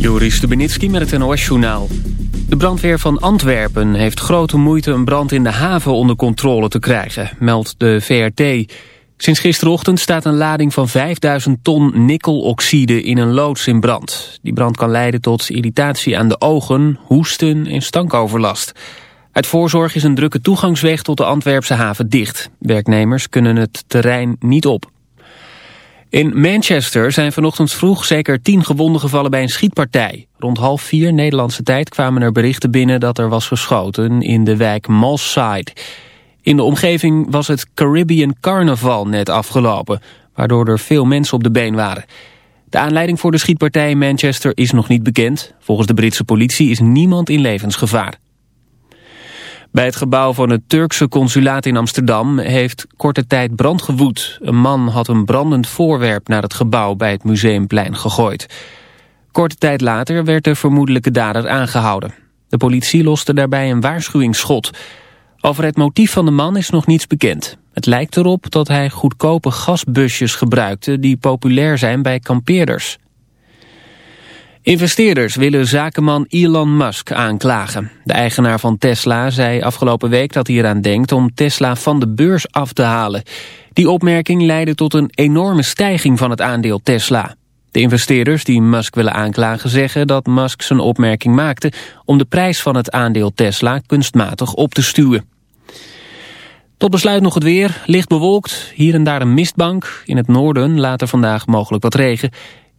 Joris Stubenitski met het NOS-journaal. De brandweer van Antwerpen heeft grote moeite een brand in de haven onder controle te krijgen, meldt de VRT. Sinds gisterochtend staat een lading van 5000 ton nikkeloxide in een loods in brand. Die brand kan leiden tot irritatie aan de ogen, hoesten en stankoverlast. Uit voorzorg is een drukke toegangsweg tot de Antwerpse haven dicht. Werknemers kunnen het terrein niet op. In Manchester zijn vanochtend vroeg zeker tien gewonden gevallen bij een schietpartij. Rond half vier Nederlandse tijd kwamen er berichten binnen dat er was geschoten in de wijk Malside. In de omgeving was het Caribbean Carnaval net afgelopen, waardoor er veel mensen op de been waren. De aanleiding voor de schietpartij in Manchester is nog niet bekend. Volgens de Britse politie is niemand in levensgevaar. Bij het gebouw van het Turkse consulaat in Amsterdam heeft korte tijd brand gewoed. Een man had een brandend voorwerp naar het gebouw bij het Museumplein gegooid. Korte tijd later werd de vermoedelijke dader aangehouden. De politie loste daarbij een waarschuwingsschot. Over het motief van de man is nog niets bekend. Het lijkt erop dat hij goedkope gasbusjes gebruikte die populair zijn bij kampeerders. Investeerders willen zakenman Elon Musk aanklagen. De eigenaar van Tesla zei afgelopen week dat hij eraan denkt om Tesla van de beurs af te halen. Die opmerking leidde tot een enorme stijging van het aandeel Tesla. De investeerders die Musk willen aanklagen zeggen dat Musk zijn opmerking maakte om de prijs van het aandeel Tesla kunstmatig op te stuwen. Tot besluit nog het weer. Licht bewolkt, hier en daar een mistbank. In het noorden later vandaag mogelijk wat regen.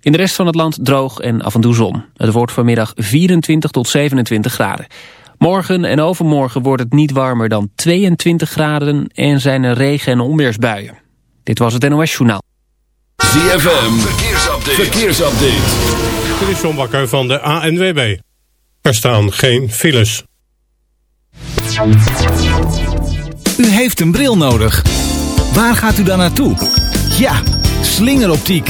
In de rest van het land droog en af en toe zon. Het wordt vanmiddag 24 tot 27 graden. Morgen en overmorgen wordt het niet warmer dan 22 graden... en zijn er regen- en onweersbuien. Dit was het NOS Journaal. ZFM, verkeersupdate. verkeersupdate. Dit is John Bakker van de ANWB. Er staan geen files. U heeft een bril nodig. Waar gaat u dan naartoe? Ja, slingeroptiek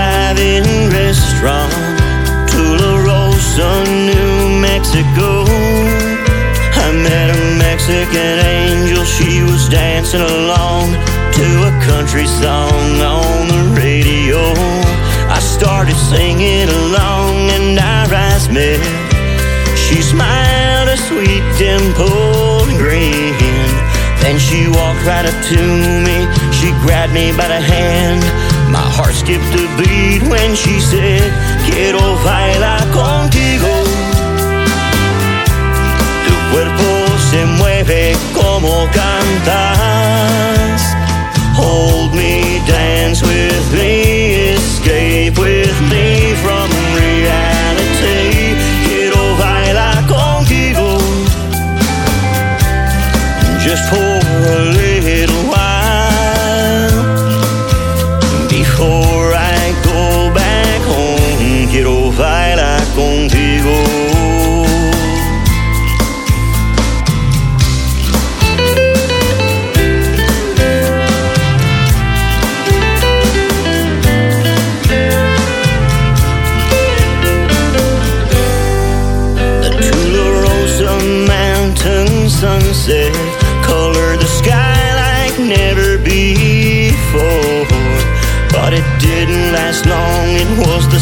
Mexican angel She was dancing along To a country song on the radio. I started singing along And our eyes met She smiled a sweet dimpled grin. Then she walked right up to me. She grabbed me by the hand. My heart skipped a beat when she said Quiero bailar contigo como cantas. Hold me,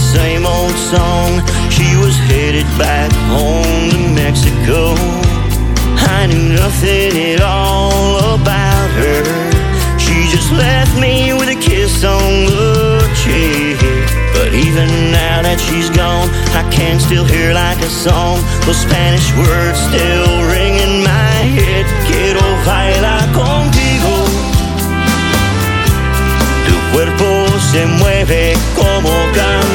same old song. She was headed back home to Mexico. I knew nothing at all about her. She just left me with a kiss on the cheek. But even now that she's gone, I can still hear like a song. Those Spanish words still ring in my head. Quiero bailar contigo. Tu cuerpo se mueve como cantas.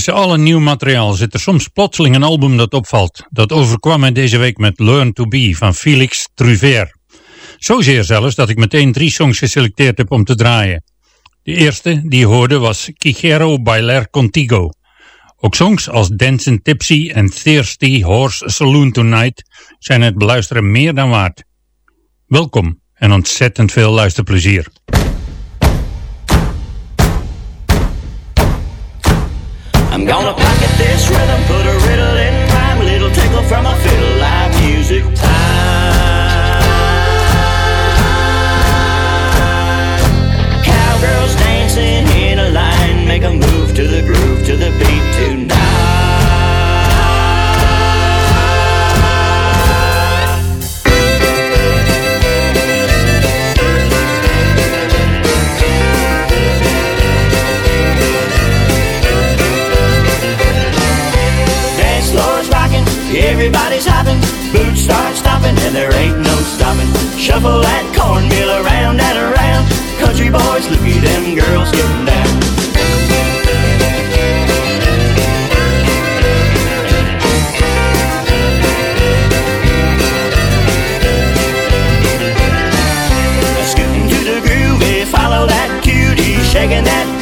Tussen alle nieuw materiaal zit er soms plotseling een album dat opvalt. Dat overkwam mij deze week met Learn to Be van Felix Truver. Zozeer zelfs dat ik meteen drie songs geselecteerd heb om te draaien. De eerste die je hoorde was Quijero Bailar Contigo. Ook songs als Dancing Tipsy en Thirsty Horse Saloon Tonight zijn het beluisteren meer dan waard. Welkom en ontzettend veel luisterplezier. I'm gonna pocket this rhythm, put a riddle in rhyme, little tinkle from a fiddle, live music time. Cowgirls dancing in a line, make a move to the groove, everybody's hopping, boots start stopping, and there ain't no stopping. Shuffle that cornmeal around and around. Country boys, look at them girls getting down. To the groovy, follow that cutie, shaking that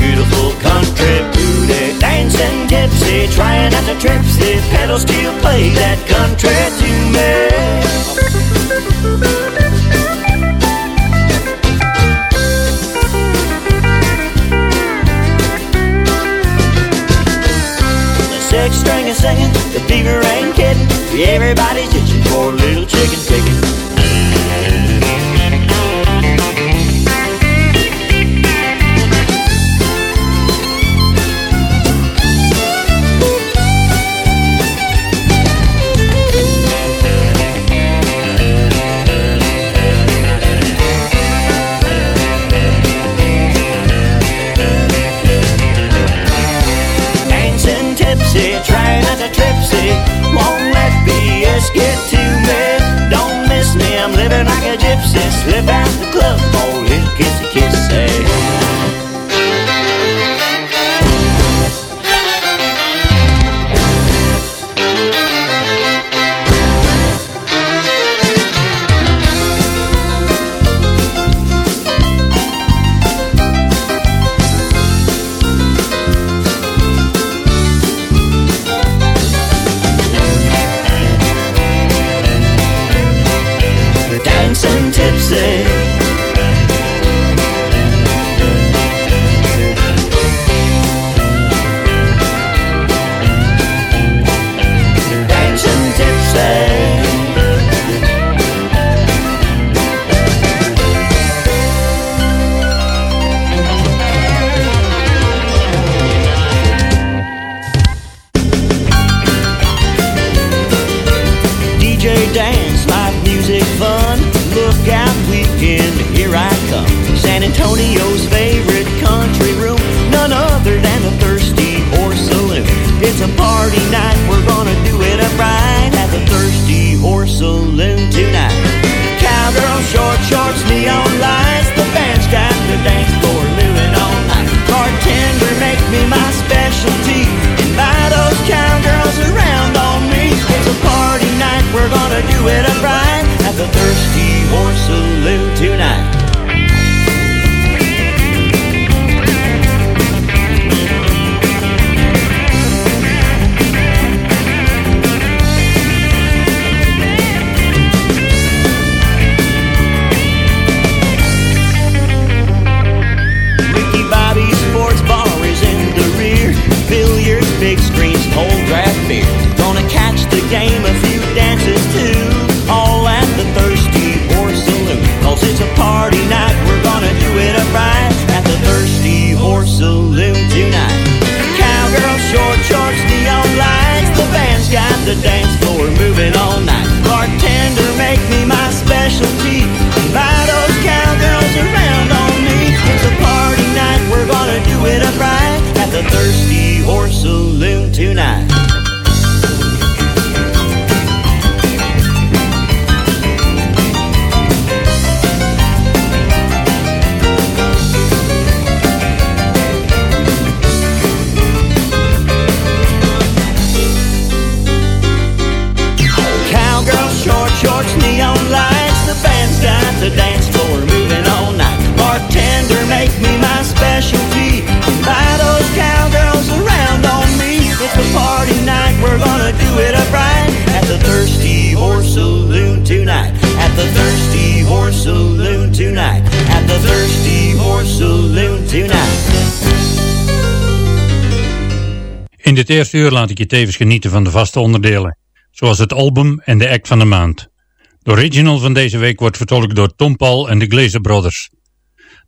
Dancing tipsy, trying not to tripsy, pedal steel play that country to me. The six string is singing, the beaver ain't kidding. Everybody's itching for a little chicken picking. Game, a few dances too. All at the Thirsty Horse Saloon. Cause it's a party night, we're gonna do it up right at the Thirsty Horse Saloon tonight. Cowgirl, short shorts, neon lights. The band's got the dance floor moving all night. Bartender, make me my specialty. Dit eerste uur laat ik je tevens genieten van de vaste onderdelen, zoals het album en de act van de maand. De original van deze week wordt vertolkt door Tom Paul en de Glazer Brothers.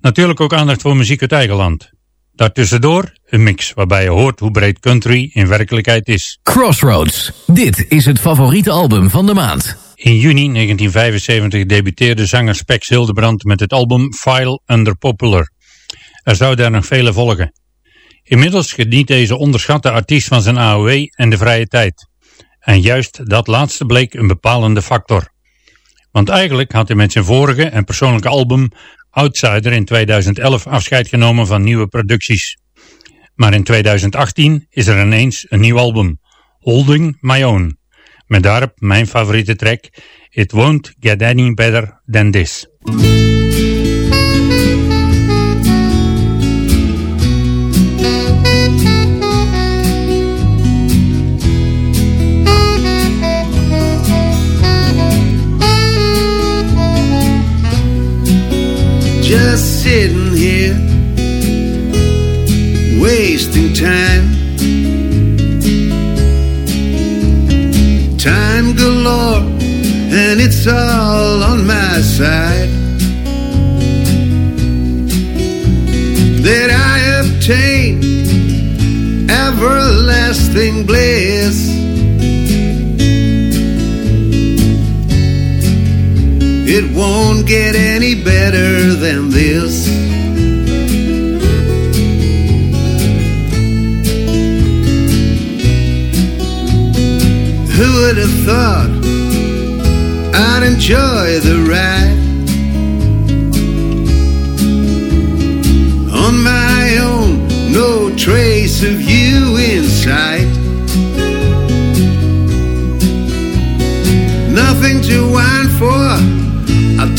Natuurlijk ook aandacht voor muziek uit eigen land. Daartussendoor een mix waarbij je hoort hoe breed country in werkelijkheid is. Crossroads. Dit is het favoriete album van de maand. In juni 1975 debuteerde zanger Spex Hildebrand met het album File Under Popular. Er zouden er nog vele volgen. Inmiddels geniet deze onderschatte artiest van zijn AOW en de vrije tijd. En juist dat laatste bleek een bepalende factor. Want eigenlijk had hij met zijn vorige en persoonlijke album Outsider in 2011 afscheid genomen van nieuwe producties. Maar in 2018 is er ineens een nieuw album, Holding My Own. Met daarop mijn favoriete track, It Won't Get Any Better Than This. Just sitting here wasting time. Time galore and it's all on my side. That I obtain everlasting bliss It won't get any better than this. Who would have thought I'd enjoy the ride on my own? No trace of you in sight. Nothing to whine for.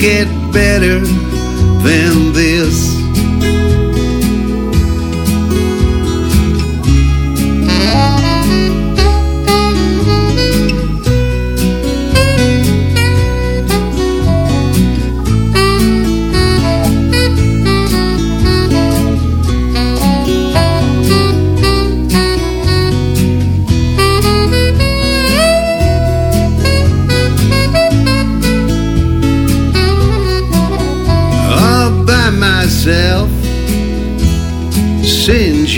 Get better than this.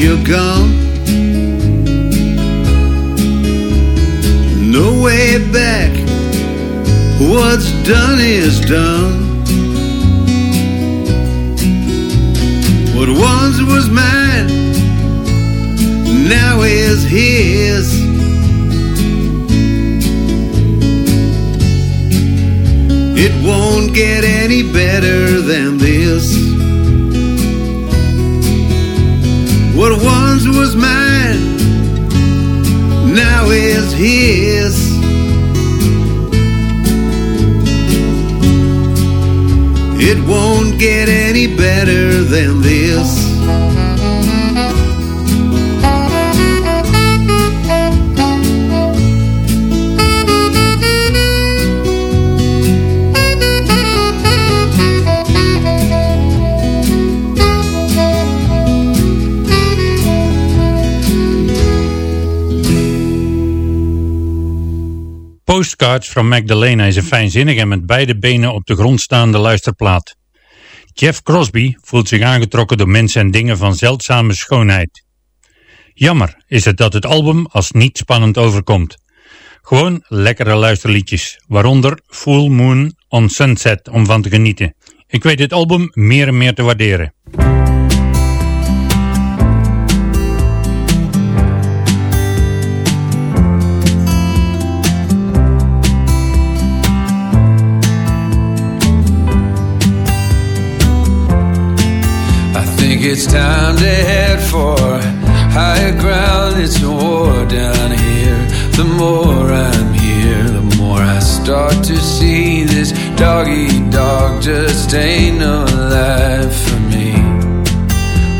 You're gone. No way back, what's done is done. What once was mine now is his. It won't get any better than this. Than this. Postcards from Magdalena is een fijnzinnige en met beide benen op de grond staande luisterplaat. Jeff Crosby voelt zich aangetrokken door mensen en dingen van zeldzame schoonheid. Jammer is het dat het album als niet spannend overkomt. Gewoon lekkere luisterliedjes, waaronder Full Moon on Sunset om van te genieten. Ik weet dit album meer en meer te waarderen. Think it's time to head for higher ground. It's a war down here. The more I'm here, the more I start to see this dog eat dog just ain't no life for me.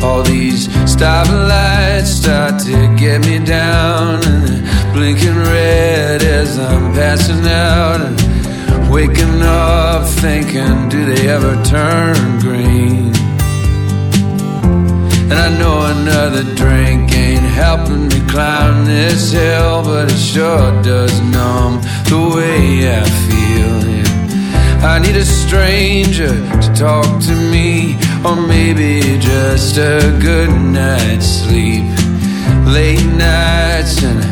All these stoplights start to get me down and blinking red as I'm passing out and waking up thinking, do they ever turn green? And I know another drink ain't helping me climb this hill, but it sure does numb the way I feel. Yeah. I need a stranger to talk to me, or maybe just a good night's sleep. Late nights and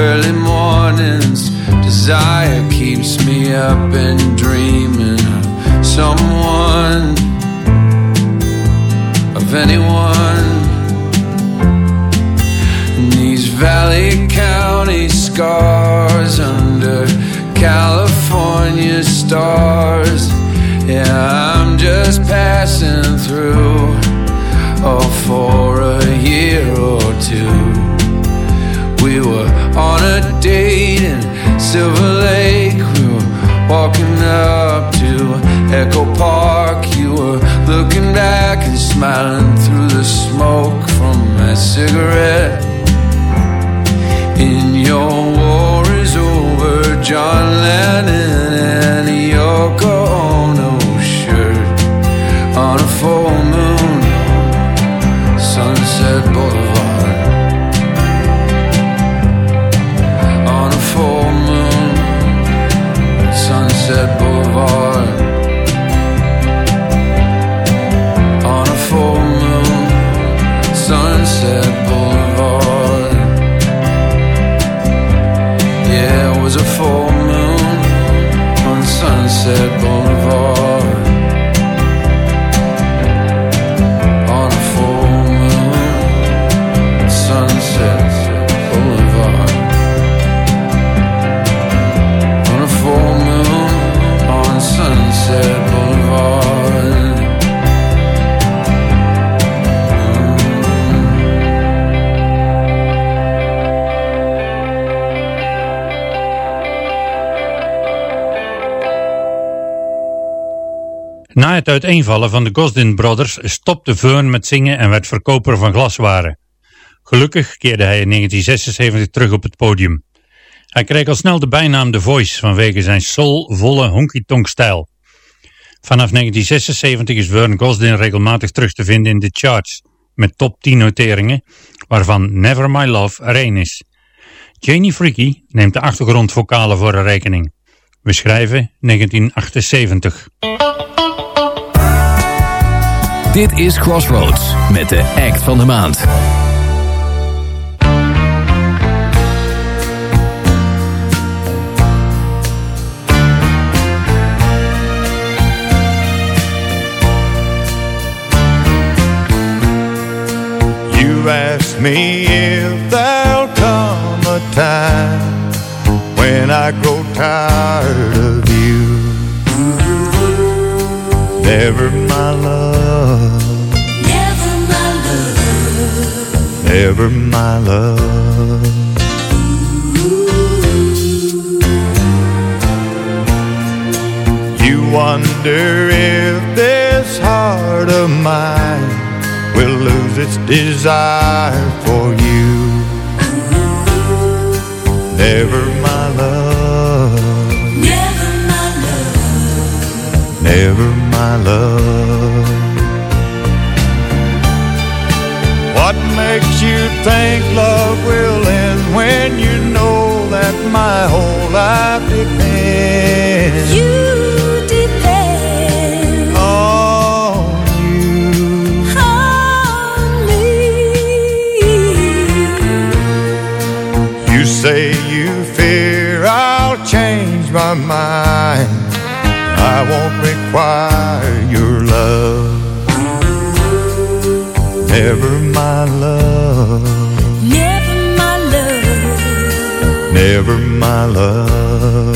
early mornings, desire keeps me up and dreaming of someone anyone. And these Valley County scars under California stars. Yeah, I'm just passing through. Oh, for a year or two. We were on a date in Silver Lake. We were walking up to Echo Park. You were looking back and smiling through the smoke from my cigarette. In your war is over, John Lennon and Yoko Ono shirt on a full moon, Sunset Boulevard. On a full moon, Sunset Boulevard. Sunset Na het uiteenvallen van de Gosdin Brothers stopte Vern met zingen en werd verkoper van glaswaren. Gelukkig keerde hij in 1976 terug op het podium. Hij kreeg al snel de bijnaam The Voice vanwege zijn soulvolle honky-tonk stijl. Vanaf 1976 is Vern Gosdin regelmatig terug te vinden in de charts met top 10 noteringen, waarvan Never My Love er is. Janie Freaky neemt de achtergrondvokalen voor haar rekening. We schrijven 1978. Dit is Crossroads met de act van de maand. You ask me if there'll come a time when I grow tired of you. Never my love, Never my love. never my love. You wonder if this heart of mine will lose its desire for you. Never my love, Never my love. never my love. What makes you think love will end when you require your love. Never my love, Never my love. never my love.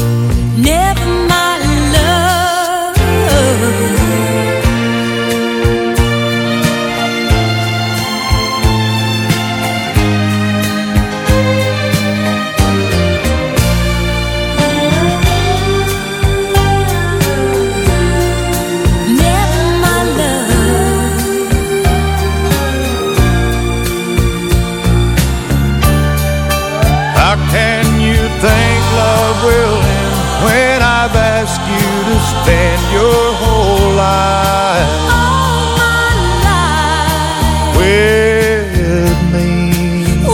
Spend your whole life All my life with me?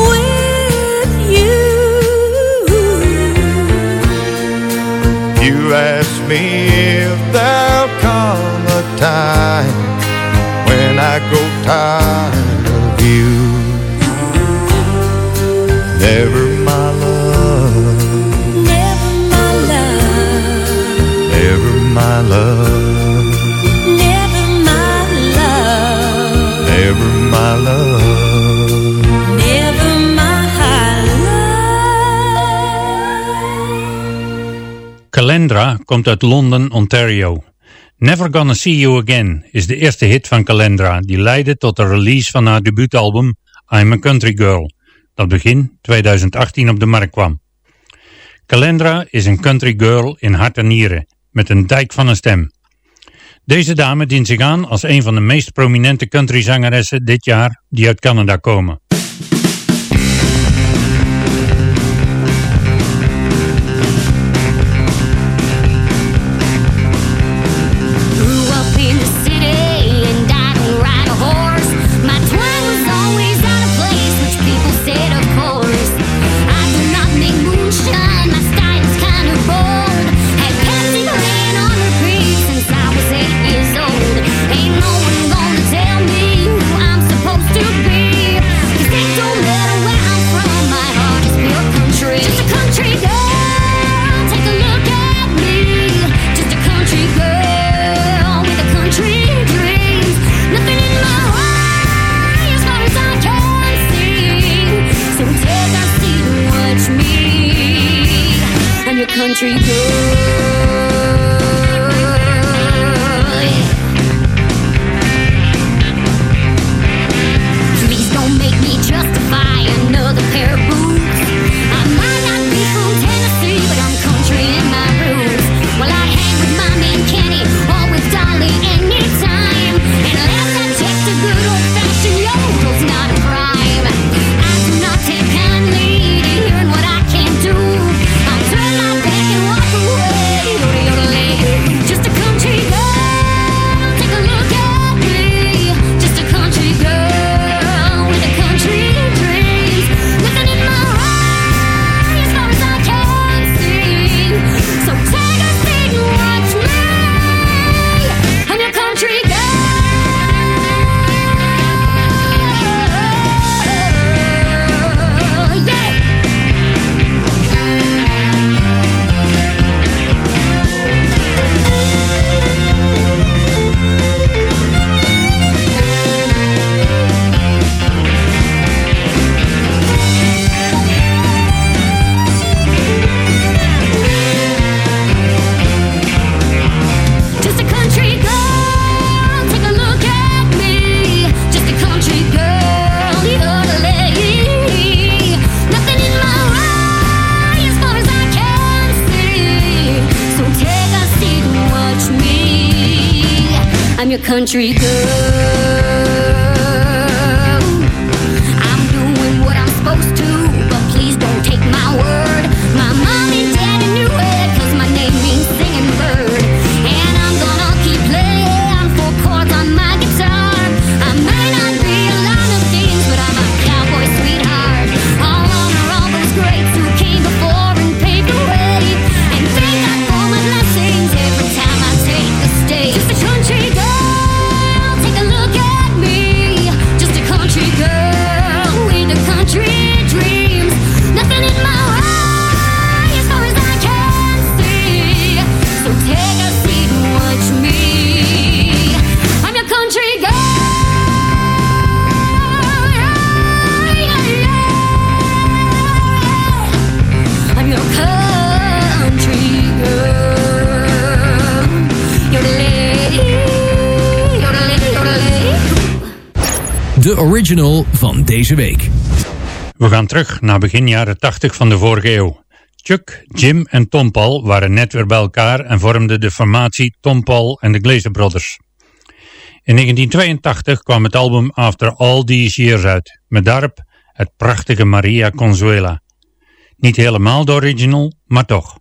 with you. You ask me if there'll come a time when I grow tired of you. Never Calendra komt uit Londen, Ontario. Never Gonna See You Again is de eerste hit van Calendra die leidde tot de release van haar debuutalbum I'm a Country Girl, dat begin 2018 op de markt kwam. Calendra is een country girl in hart en nieren, met een dijk van een stem. Deze dame dient zich aan als een van de meest prominente countryzangeressen dit jaar die uit Canada komen. Country De original van deze week. We gaan terug naar begin jaren 80 van de vorige eeuw. Chuck, Jim en Tom Paul waren net weer bij elkaar en vormden de formatie Tom Paul en de Glazer Brothers. In 1982 kwam het album After All These Years uit, met daarop het prachtige Maria Consuela. Niet helemaal de original, maar toch.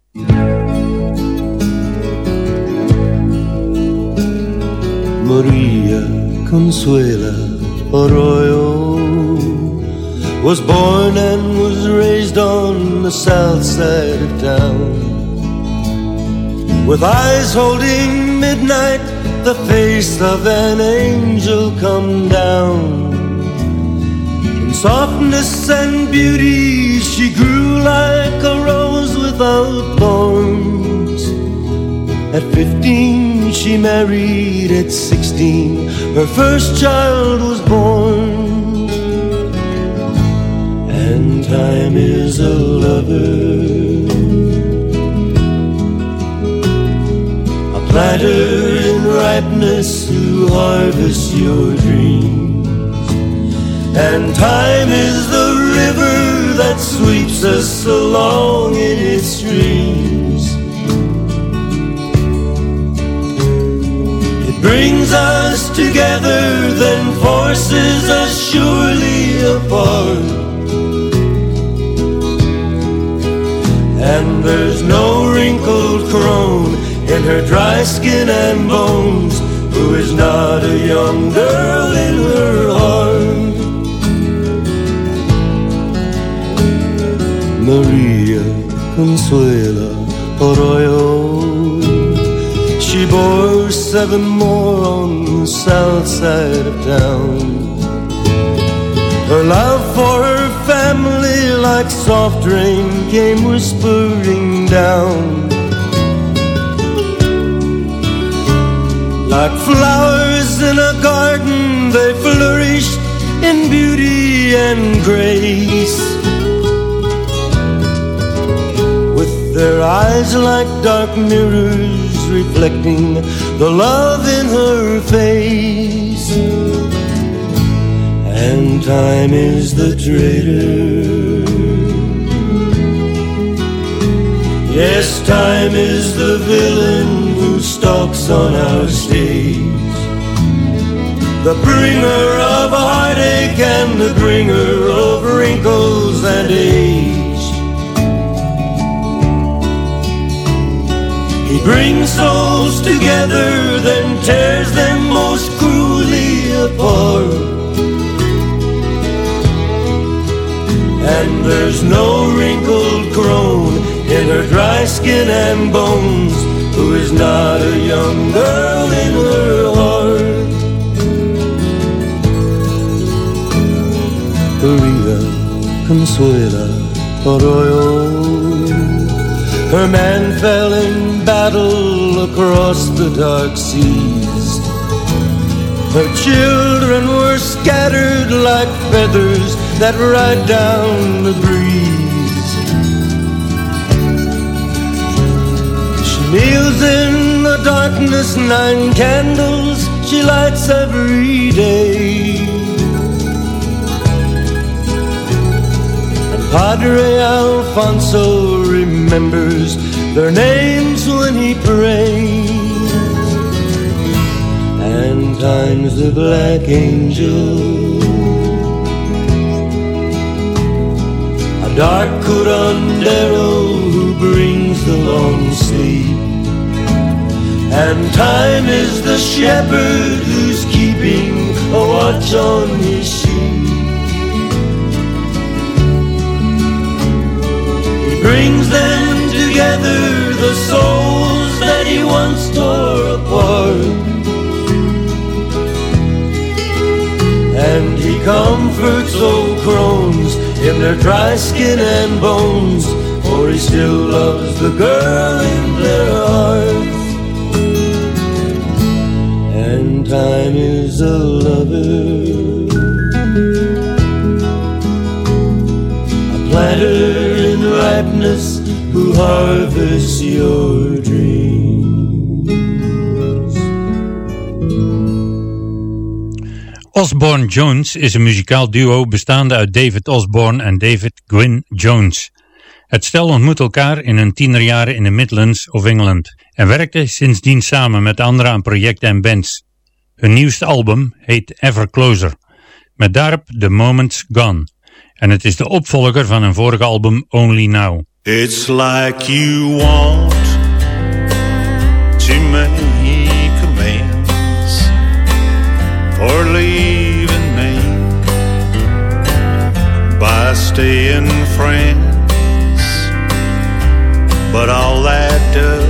Maria Consuela Arroyo was born and was raised on the south side of town. With eyes holding midnight, the face of an angel come down. In softness and beauty, she grew like a rose without thorns. At 15 she married, at 16 her first child was born. And time is a lover, a planter in ripeness who harvests your dreams. And time is the river that sweeps us along in its streams. Brings us together, then forces us surely apart. And there's no wrinkled crone in her dry skin and bones who is not a young girl in her heart. Maria Consuela Arroyo. She bore seven more on the south side of town. Her love for her family, like soft rain, came whispering down. Like flowers in a garden, they flourished in beauty and grace. With their eyes like dark mirrors reflecting the love in her face. And time is the traitor. Yes, time is the villain who stalks on our stage. The bringer of heartache and the bringer of wrinkles and age. He brings souls together, then tears them most cruelly apart. And there's no wrinkled crone in her dry skin and bones who is not a young girl in her heart. Maria Consuela Arroyo. Her man fell in battle across the dark seas. Her children were scattered like feathers that ride down the breeze. She kneels in the darkness, nine candles she lights every day. And Padre Alfonso remembers their names when he prays. and time's the black angel. A dark curandero who brings the long sleep. And time is the shepherd who's keeping a watch on his sheep. He brings them together, the souls that he once tore apart. And he comforts old crones in their dry skin and bones, for he still loves the girl in their hearts. And time is a lover, a planter in ripeness who harvests your dreams. Osborne Jones is een muzikaal duo bestaande uit David Osborne en David Gwyn Jones. Het stel ontmoet elkaar in hun tienerjaren in de Midlands of England en werkte sindsdien samen met anderen aan projecten en bands. Hun nieuwste album heet Ever Closer, met daarop The Moment's Gone. En het is de opvolger van hun vorige album Only Now. It's like you want to make amends for leaving me by staying friends, but all that does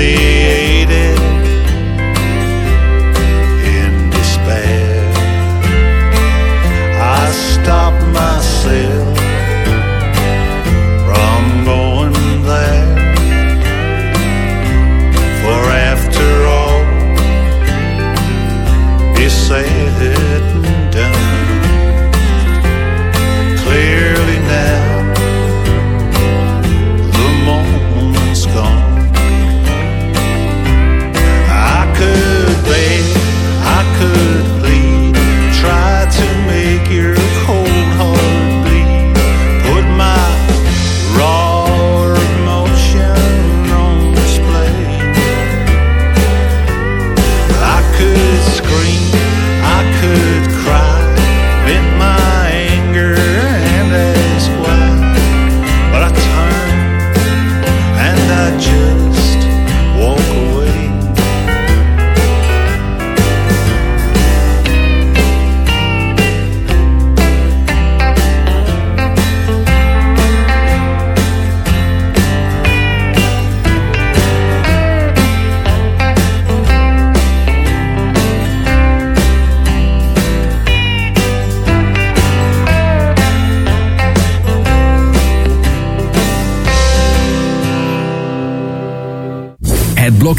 Surely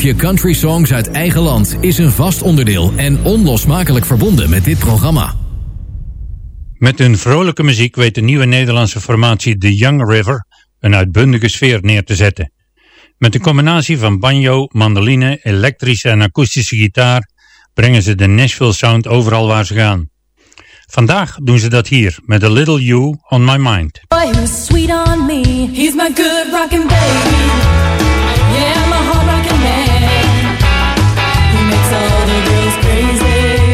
blokje country songs uit eigen land is een vast onderdeel en onlosmakelijk verbonden met dit programma. Met hun vrolijke muziek weet de nieuwe Nederlandse formatie The Young River een uitbundige sfeer neer te zetten. Met een combinatie van banjo, mandoline, elektrische en akoestische gitaar brengen ze de Nashville sound overal waar ze gaan. Vandaag doen ze dat hier met A Little You on My Mind. Boy sweet on me. He's my good rockin' baby. Yeah, crazy.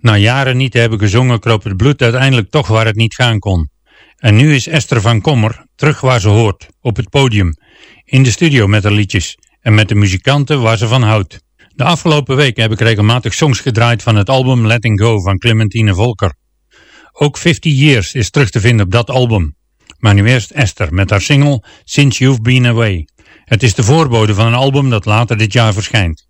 Na jaren niet te hebben gezongen kroop het bloed uiteindelijk toch waar het niet gaan kon. En nu is Esther van Kommer terug waar ze hoort, op het podium, in de studio met haar liedjes en met de muzikanten waar ze van houdt. De afgelopen weken heb ik regelmatig songs gedraaid van het album Letting Go van Clementine Volker. Ook 50 Years is terug te vinden op dat album. Maar nu eerst Esther met haar single Since You've Been Away. Het is de voorbode van een album dat later dit jaar verschijnt.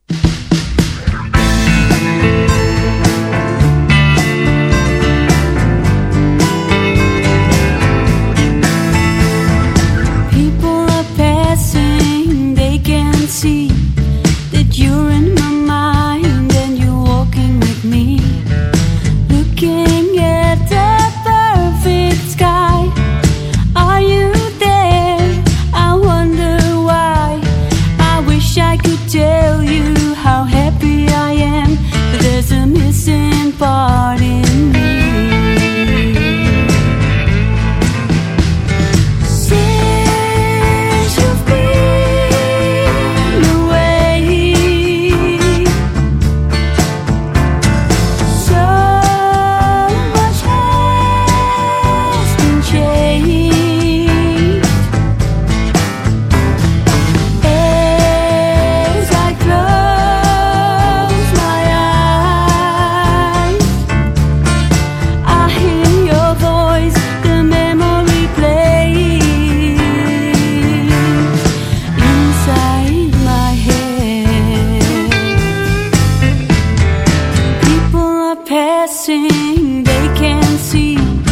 They can't see.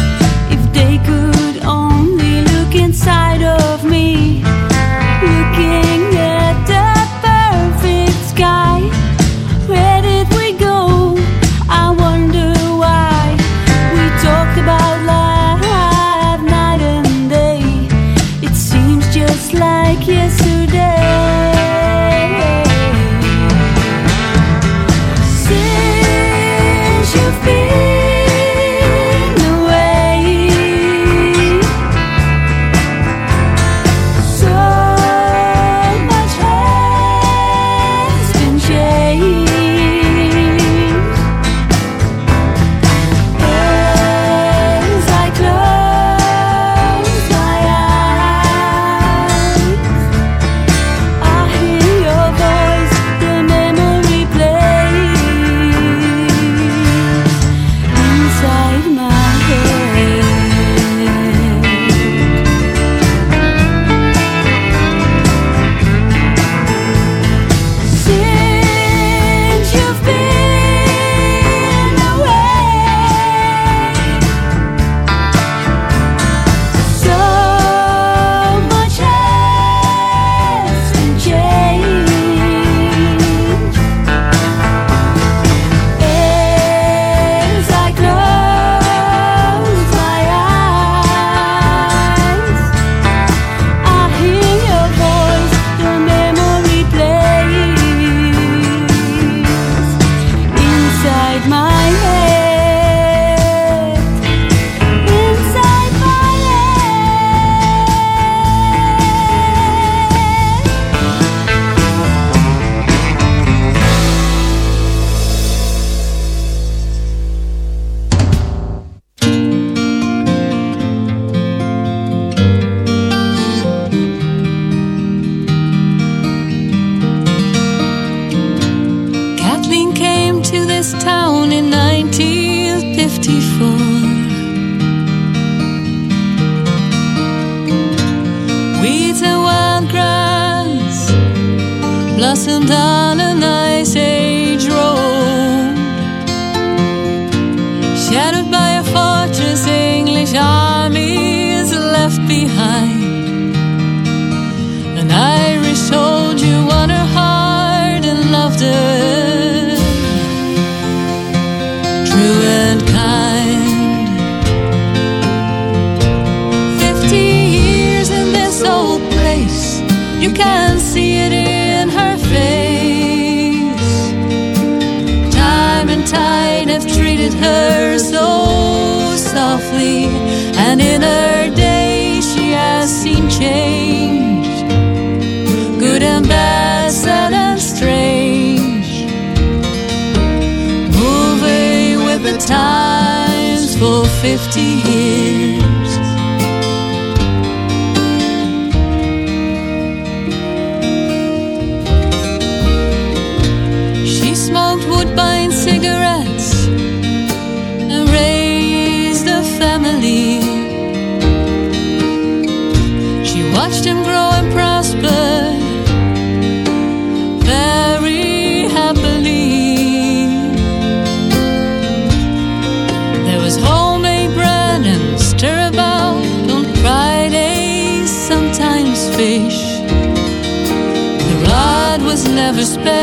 respect.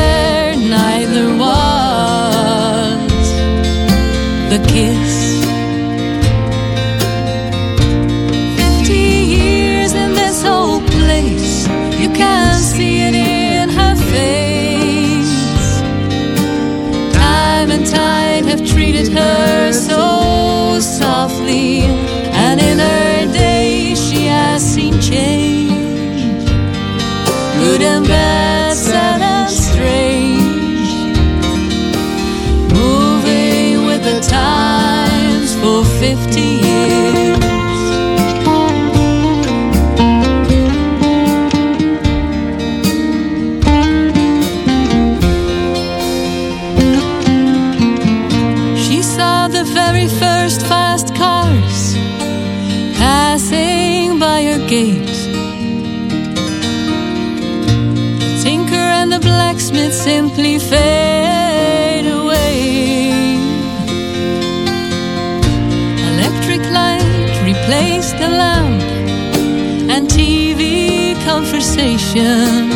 conversation.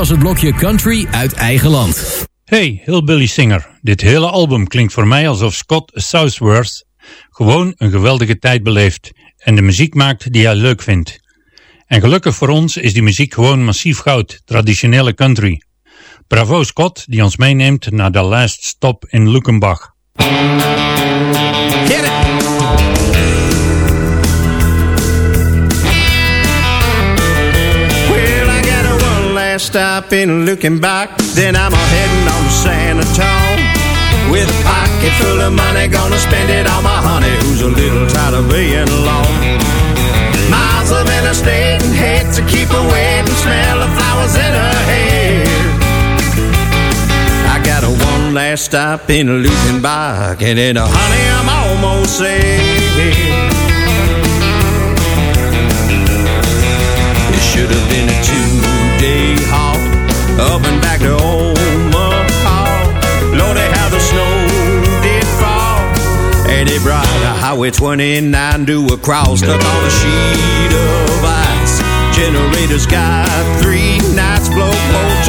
was het blokje Country uit eigen land. Hey, Hillbilly Singer. Dit hele album klinkt voor mij alsof Scott Southworth gewoon een geweldige tijd beleeft en de muziek maakt die hij leuk vindt. En gelukkig voor ons is die muziek gewoon massief goud, traditionele country. Bravo Scott die ons meeneemt naar de last stop in Lukenbach. dressed up and looking back Then I'm a heading on to San Antonio With a pocket full of money Gonna spend it on my honey Who's a little tired of being alone. Miles of interstate and head to keep her waiting Smell of flowers in her hair. I got a one last stop in a back And then, honey, I'm almost there Highway 29 to a cross stuck on a sheet of ice. Generator's got three nights, blow, blow,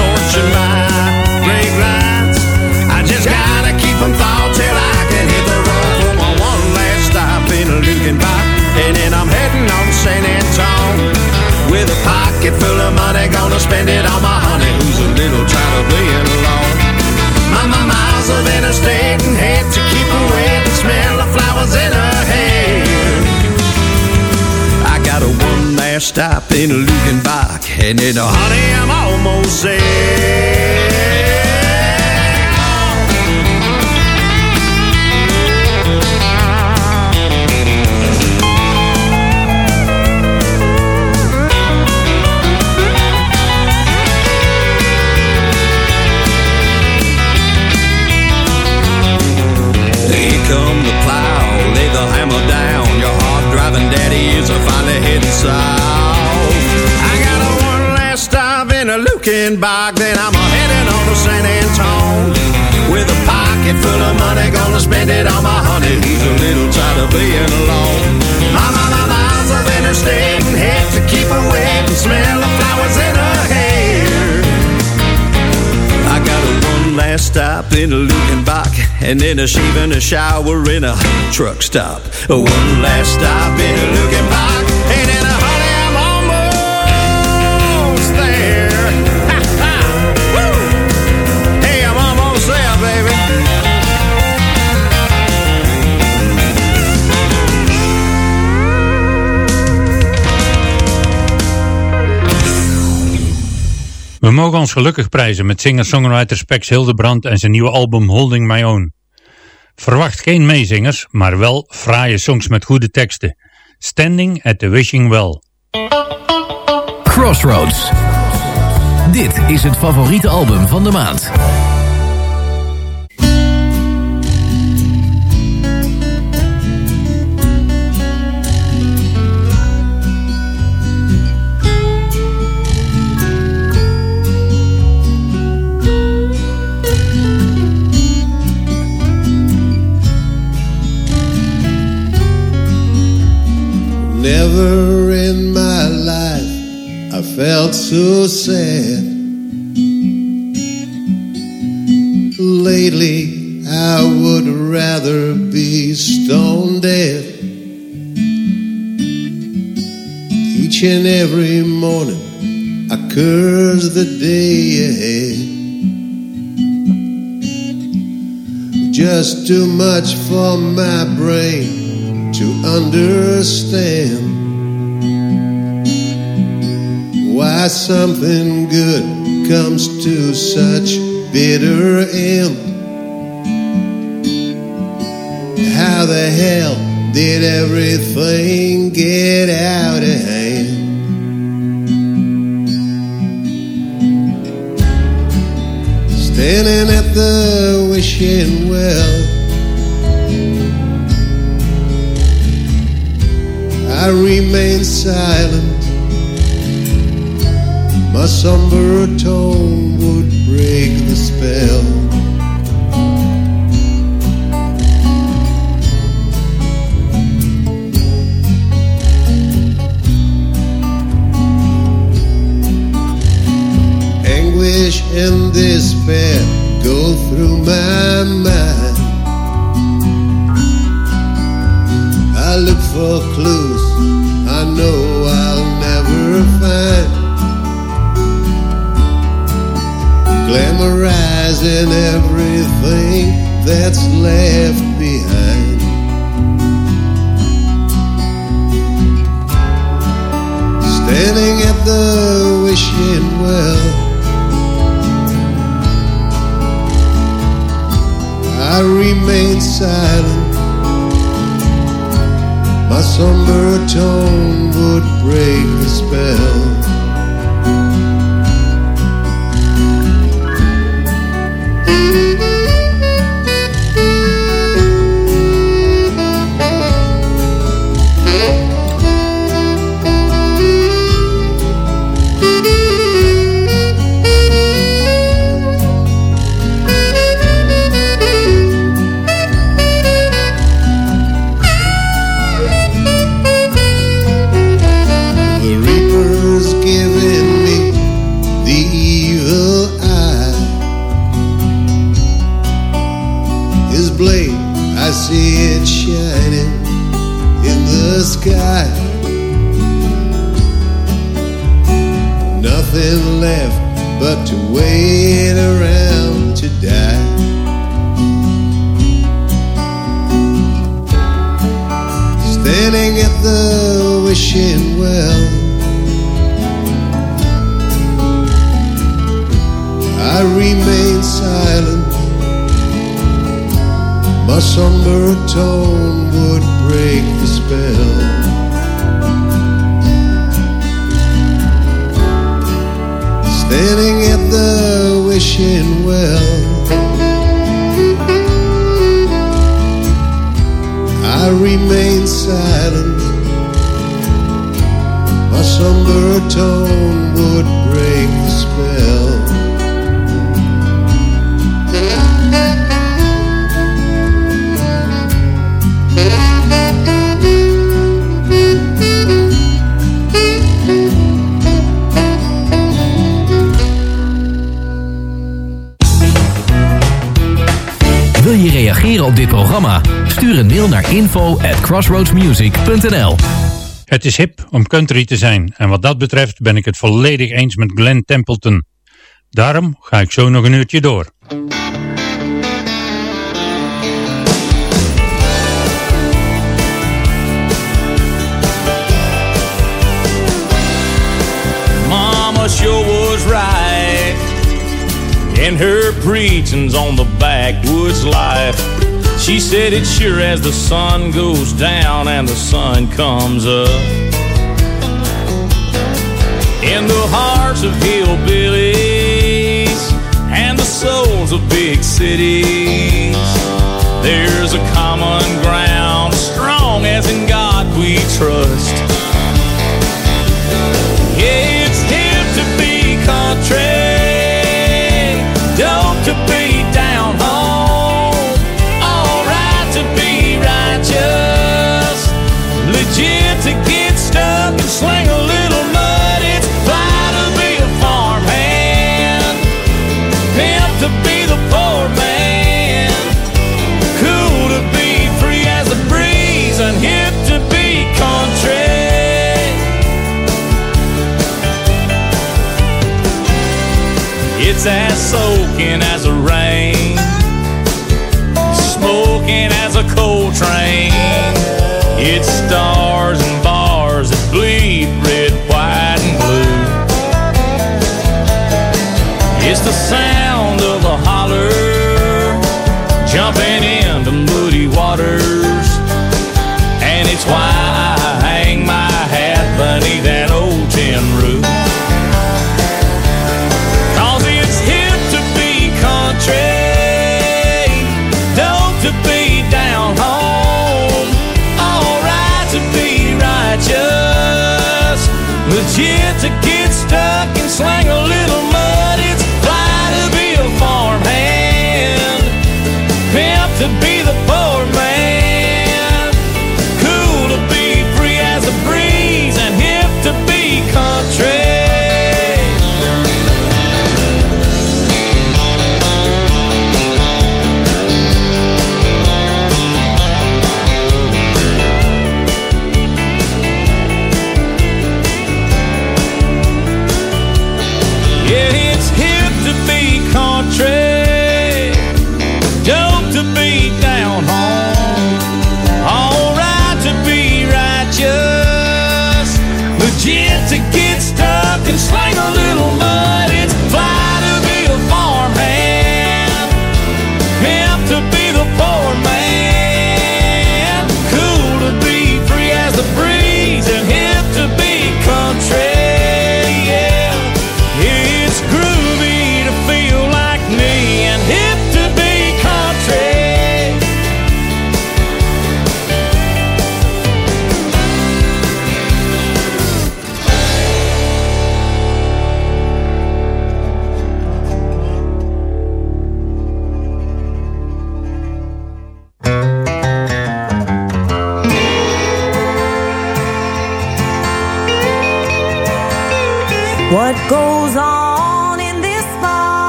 stop in a Luckenbach, and then, uh, honey, I'm almost there. Here come the plow, lay the hammer down. Luckenbach, then I'm a heading on to San Antone. With a pocket full of money, gonna spend it on my honey, who's a little tired of being alone. My, my, my miles of interstate and head to keep away from smell of flowers in her hair. I got a one last stop in a Luckenbach, and then a shave and a shower in a truck stop. A one last stop in a Luckenbach, We mogen ons gelukkig prijzen met singer-songwriter Spex Hildebrand en zijn nieuwe album Holding My Own. Verwacht geen meezingers, maar wel fraaie songs met goede teksten. Standing at the Wishing Well. Crossroads. Dit is het favoriete album van de maand. Never in my life I felt so sad. Lately, I would rather be stone dead. Each and every morning, I curse the day ahead. Just too much for my brain to understand why something good comes to such bitter end. How the hell did everything get out of hand? Standing at the wishing well. I remain silent. My somber tone would break the spell. Anguish and despair go through my mind. I look for clues I'll never find. Glamorizing everything that's left behind. Standing at the wishing well. I remain silent. My somber tone would break the spell. The wishing well, I remain silent. My somber tone would break the spell. standing at the wishing well. Info at crossroadsmusic.nl Het is hip om country te zijn en wat dat betreft ben ik het volledig eens met Glenn Templeton. Daarom ga ik zo nog een uurtje door. Mama sure was right in her preachings on the backwoods life. She said it sure as the sun goes down and the sun comes up. In the hearts of hillbillies and the souls of big cities, there's a common ground, strong as in God we trust. To be the poor man, cool to be free as a breeze, and hip to be country. It's as soaking as a rain, smoking as a coal train. It's stars the sound of